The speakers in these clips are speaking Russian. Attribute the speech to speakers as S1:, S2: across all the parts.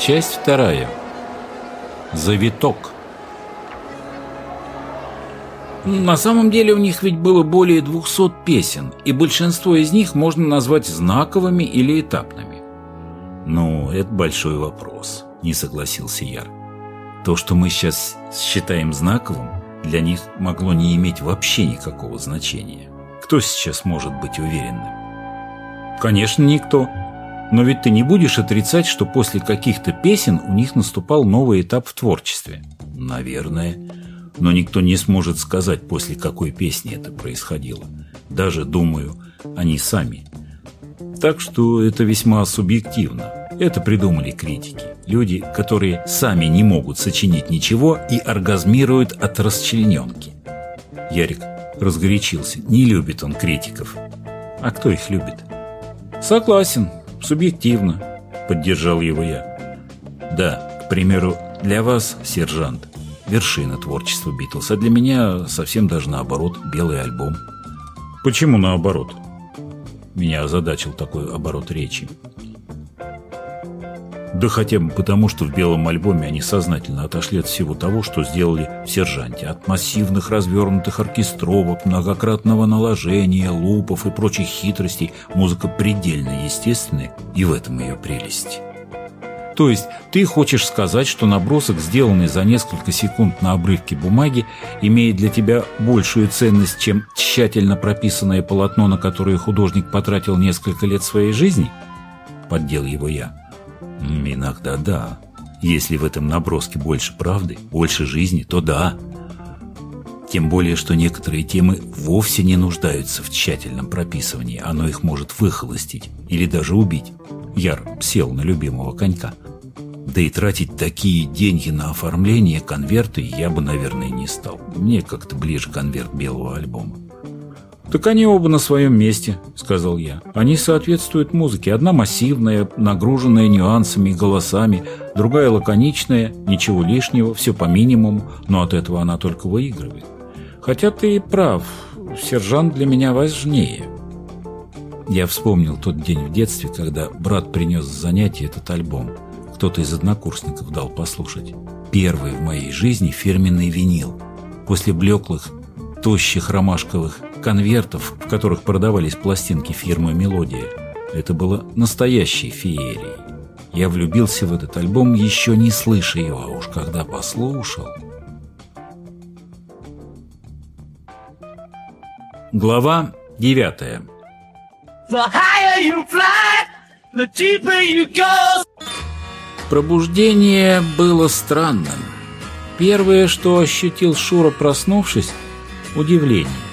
S1: Часть вторая. Завиток. На самом деле у них ведь было более 200 песен, и большинство из них можно назвать знаковыми или этапными.
S2: Ну, это большой вопрос, не согласился Яр. То, что мы сейчас считаем знаковым, для них могло не иметь вообще никакого значения. Кто сейчас может быть уверенным?
S1: Конечно, никто. Но ведь ты не будешь отрицать, что после каких-то песен у них наступал новый этап в творчестве.
S2: Наверное. Но никто не сможет сказать, после какой песни это происходило. Даже, думаю, они сами. Так что это весьма субъективно. Это придумали критики. Люди, которые сами не могут сочинить ничего и оргазмируют от расчлененки. Ярик разгорячился. Не любит он критиков. А кто их любит?
S1: Согласен, субъективно, поддержал его я.
S2: Да, к примеру, для вас, сержант, вершина творчества Битлз, а для меня совсем даже наоборот, белый альбом.
S1: Почему наоборот?
S2: Меня озадачил такой оборот речи. Да хотя бы потому, что в белом альбоме они сознательно отошли от всего того, что сделали в «Сержанте». От массивных развернутых оркестровок, многократного наложения, лупов и прочих хитростей музыка предельно естественная, и в этом ее прелесть.
S1: То есть ты хочешь сказать, что набросок, сделанный за несколько секунд на обрывке бумаги, имеет для тебя большую ценность, чем тщательно прописанное полотно, на которое художник потратил несколько лет своей жизни? Поддел его я.
S2: Иногда да. Если в этом наброске больше правды, больше жизни, то да. Тем более, что некоторые темы вовсе не нуждаются в тщательном прописывании, оно их может выхолостить или даже убить. Яр сел на любимого конька. Да и тратить такие деньги на оформление конверта я бы, наверное, не стал. Мне как-то ближе конверт белого альбома.
S1: «Так они оба на своем месте», — сказал я. «Они соответствуют музыке. Одна массивная, нагруженная нюансами и голосами, другая лаконичная, ничего лишнего, все по минимуму, но от этого она только выигрывает. Хотя ты и прав, сержант для меня важнее».
S2: Я вспомнил тот день в детстве, когда брат принес с занятия этот альбом. Кто-то из однокурсников дал послушать. Первый в моей жизни фирменный винил. После блеклых, тощих ромашковых конвертов, в которых продавались пластинки фирмы «Мелодия». Это было настоящей феерией. Я влюбился в этот альбом, еще не слыша его, а уж когда послушал...
S1: Глава девятая Пробуждение было странным. Первое, что ощутил Шура, проснувшись, удивление.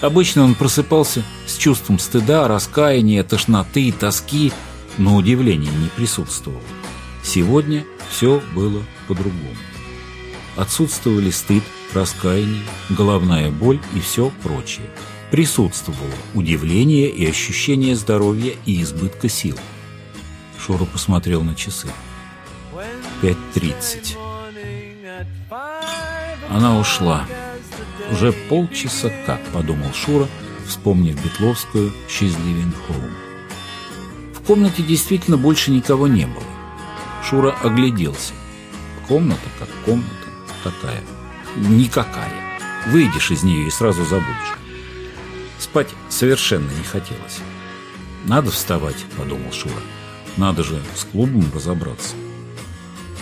S1: Обычно он просыпался с чувством стыда, раскаяния, тошноты, тоски, но удивление не присутствовало. Сегодня все было по-другому. Отсутствовали стыд, раскаяние, головная боль и все прочее. Присутствовало удивление и ощущение здоровья и избытка сил. Шура посмотрел на часы. 5.30. Она ушла. Уже полчаса как, подумал Шура, вспомнив Бетловскую «She's living home». В комнате действительно больше никого не было. Шура огляделся. Комната как комната, такая. Никакая. Выйдешь из нее и сразу забудешь. Спать совершенно не хотелось. «Надо вставать», — подумал Шура. «Надо же с клубом разобраться».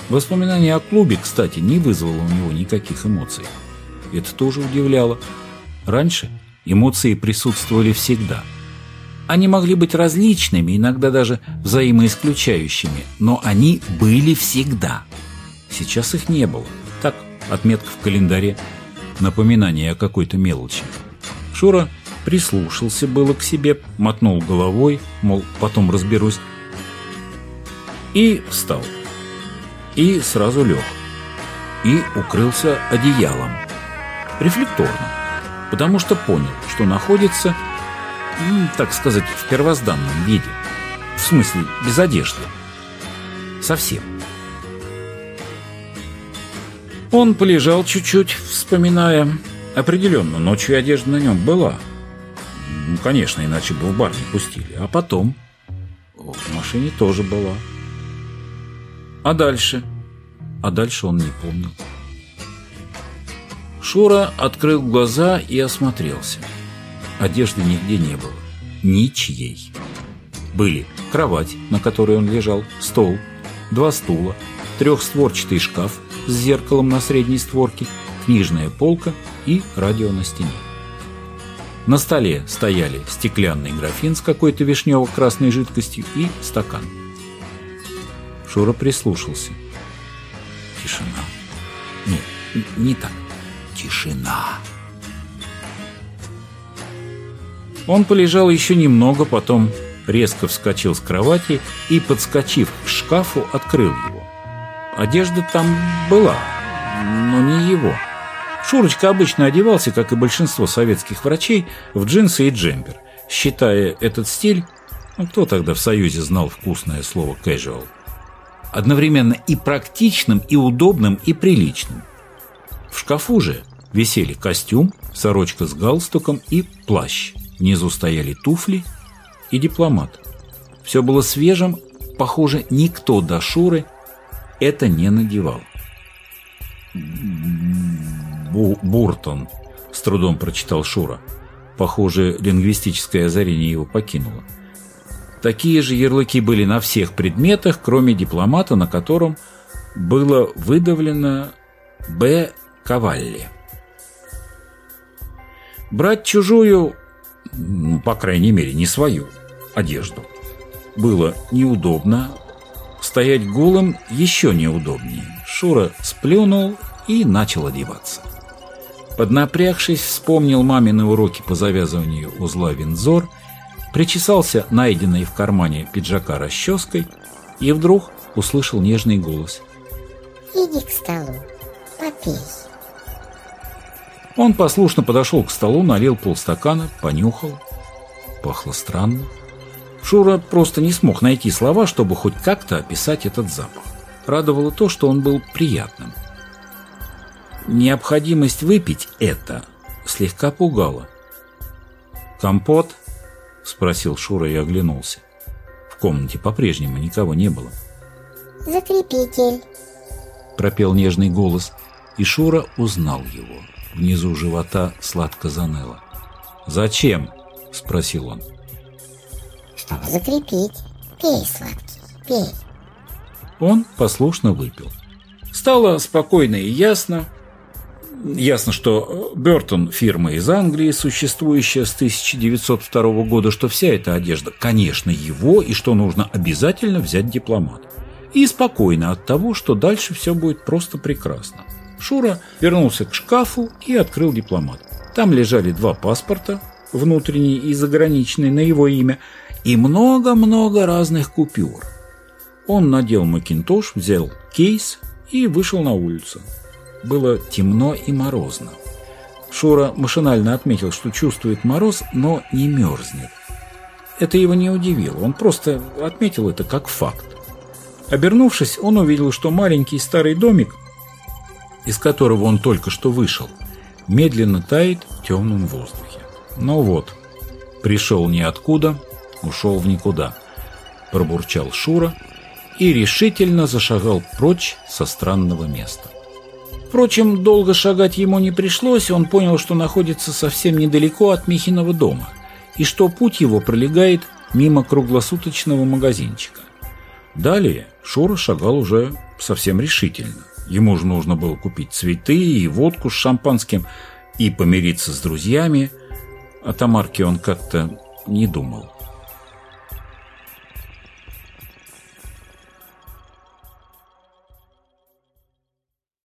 S1: Воспоминание о клубе, кстати, не вызвало у него никаких эмоций. Это тоже удивляло. Раньше эмоции присутствовали всегда. Они могли быть различными, иногда даже взаимоисключающими, но они были всегда. Сейчас их не было. Так, отметка в календаре, напоминание о какой-то мелочи. Шура прислушался было к себе, мотнул головой, мол, потом разберусь, и встал. И сразу лег. И укрылся одеялом рефлекторно, потому что понял, что находится, так сказать, в первозданном виде. В смысле, без одежды. Совсем. Он полежал чуть-чуть, вспоминая. Определенно, ночью одежда на нем была. Ну, конечно, иначе бы в бар не пустили. А потом... В машине тоже была. А дальше? А дальше он не помнил. Шура открыл глаза и осмотрелся. Одежды нигде не было. Ничьей. Были кровать, на которой он лежал, стол, два стула, трехстворчатый шкаф с зеркалом на средней створке, книжная полка и радио на стене. На столе стояли стеклянный графин с какой-то вишнево-красной жидкостью и стакан. Шура прислушался. Тишина. Нет, не так. Тишина. Он полежал еще немного, потом резко вскочил с кровати и, подскочив к шкафу, открыл его. Одежда там была, но не его. Шурочка обычно одевался, как и большинство советских врачей, в джинсы и джемпер, считая этот стиль, ну, кто тогда в Союзе знал вкусное слово «casual», одновременно и практичным, и удобным, и приличным. В шкафу же висели костюм, сорочка с галстуком и плащ. Внизу стояли туфли и дипломат. Все было свежим, похоже, никто до Шуры это не надевал. Бу Буртон, с трудом прочитал Шура. Похоже, лингвистическое озарение его покинуло. Такие же ярлыки были на всех предметах, кроме дипломата, на котором было выдавлено «Б. Кавалли». Брать чужую, ну, по крайней мере, не свою, одежду было неудобно, стоять голым еще неудобнее. Шура сплюнул и начал одеваться. Поднапрягшись, вспомнил мамины уроки по завязыванию узла винзор, причесался найденной в кармане пиджака расческой и вдруг услышал нежный голос.
S3: «Иди к столу, попей».
S1: Он послушно подошел к столу, налил полстакана, понюхал. Пахло странно. Шура просто не смог найти слова, чтобы хоть как-то описать этот запах. Радовало то, что он был приятным. Необходимость выпить это слегка пугала. «Компот?» – спросил Шура и оглянулся. В комнате по-прежнему никого не было.
S3: «Закрепитель», –
S1: пропел нежный голос, и Шура узнал его. Внизу живота сладко заныло. «Зачем?» – спросил он.
S3: «Чтобы закрепить. Пей, сладкий, пей».
S1: Он послушно выпил. Стало спокойно и ясно, Ясно, что Бертон – фирма из Англии, существующая с 1902 года, что вся эта одежда, конечно, его, и что нужно обязательно взять дипломат. И спокойно от того, что дальше все будет просто прекрасно. Шура вернулся к шкафу и открыл дипломат. Там лежали два паспорта, внутренний и заграничный, на его имя, и много-много разных купюр. Он надел макинтош, взял кейс и вышел на улицу. Было темно и морозно. Шура машинально отметил, что чувствует мороз, но не мерзнет. Это его не удивило, он просто отметил это как факт. Обернувшись, он увидел, что маленький старый домик, из которого он только что вышел, медленно тает в темном воздухе. Ну вот, пришел ниоткуда, ушел в никуда, пробурчал Шура и решительно зашагал прочь со странного места. Впрочем, долго шагать ему не пришлось, он понял, что находится совсем недалеко от Михиного дома, и что путь его пролегает мимо круглосуточного магазинчика. Далее Шура шагал уже совсем решительно. Ему же нужно было купить цветы и водку с шампанским и помириться с друзьями. О Тамарке он как-то не думал.